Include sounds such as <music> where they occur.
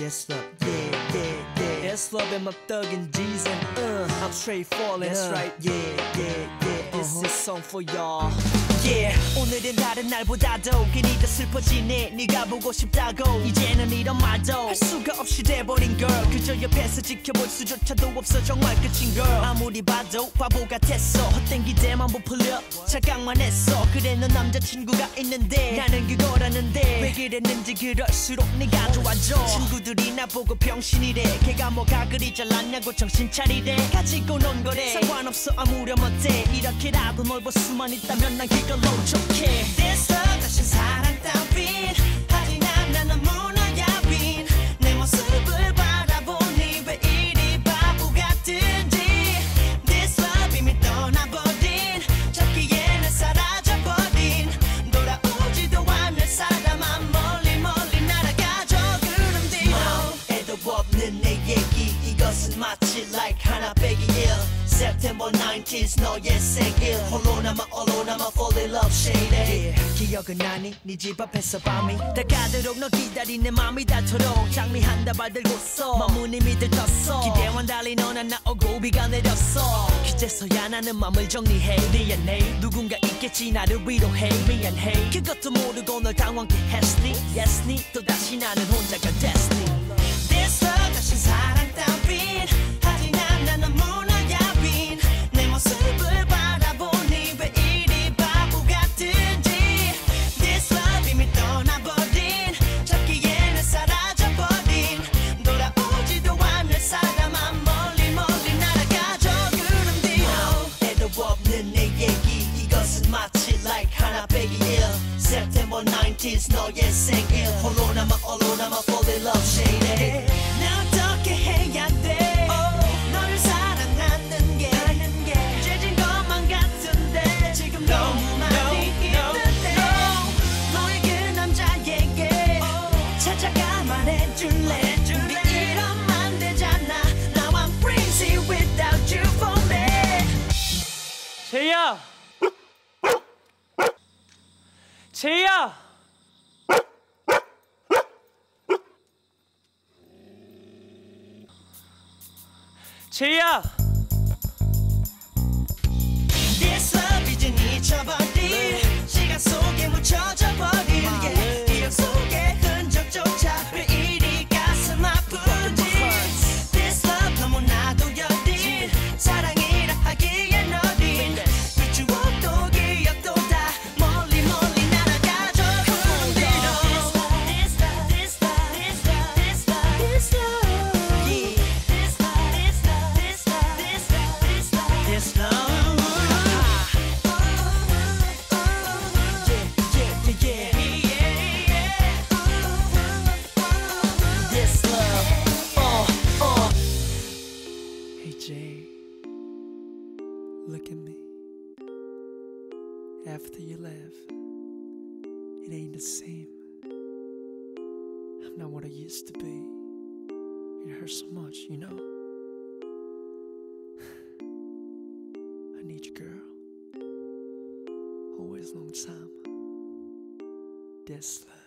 This love, yeah, yeah, yeah. This love and my thuggin' G's and uh, I'm straight falling. That's uh. right, yeah, yeah, yeah. This uh-huh. is song for y'all. Yeah, 오늘은 다른 날보다도 괜히 더 슬퍼지네. 네가 보고 싶다고. 이제는 이런 말도 할 수가 없이 돼버린 girl. 그저 옆에서 지켜볼 수조차도 없어. 정말 끝인 girl. 아무리 봐도 바보 같았어. 헛된 기대만 부풀려 착각만 했어. 그래 넌 남자친구가 있는데 나는 그거라는데 왜 그랬는지 그럴수록 네가 좋아져. 친구들이 나보고 병신이래. 걔가 뭐가 그리 잘났냐고 정신 차리래. 가지고 논 거래. 상관없어. 아무렴 어때? 이렇게라도 널볼 수만 있다면 난 좋게. This love 다신 사랑 따윈 September 19th 너의 생일. 홀로 남아 홀로 남아 fall in love shady. 기억은 나니? 네 집 앞에서 밤이 다 가도록 너 기다린 내 맘이 닳도록 장미 한 다발 들고서 마음은 이미 들떴어. 기대와 달리 너는 나오고 비가 내렸어. 그제서야 나는 맘을 정리해. 미안해 누군가 있겠지 나를 위로해. 미안해 그것도 모르고 널 당황케 했니? Yes 니. 또다시 나는 혼자가 This love 다시 사랑 따윈 19th 너의 생일 홀로 남아 홀로 남아 fall in love shady 나 어떻게 해야 돼 너를 사랑하는 게. 죄진 것만 같은데 지금 너무 많이 있는데. 너의 그 남자에게 찾아가 말해줄래? 우리 이러면 되잖아. Now I'm crazy without you for me. 제이야! 제이야! 제이야! Look at me. After you left, it ain't the same. I'm not what I used to be. It hurts so much, you know. <sighs> I need you, girl. Always long time. This love.